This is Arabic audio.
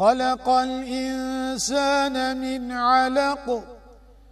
خلق الإنسان من علق